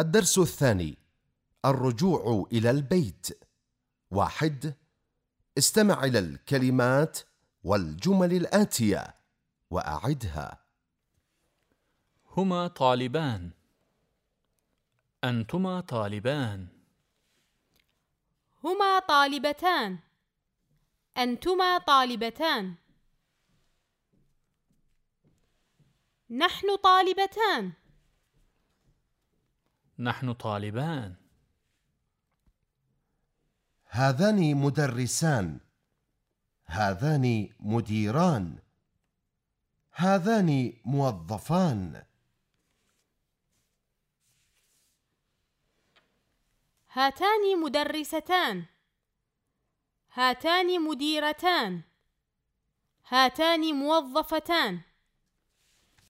الدرس الثاني الرجوع إلى البيت. واحد استمع إلى الكلمات والجمل الآتية وأعدها. هما طالبان. أنتما طالبان. هما طالبتان. أنتما طالبتان. نحن طالبتان. نحن طالبان. هذان مدرسان هذان مديران هذان موظفان. هاتان مدرستان هاتان مديرتان هاتان موظفتان.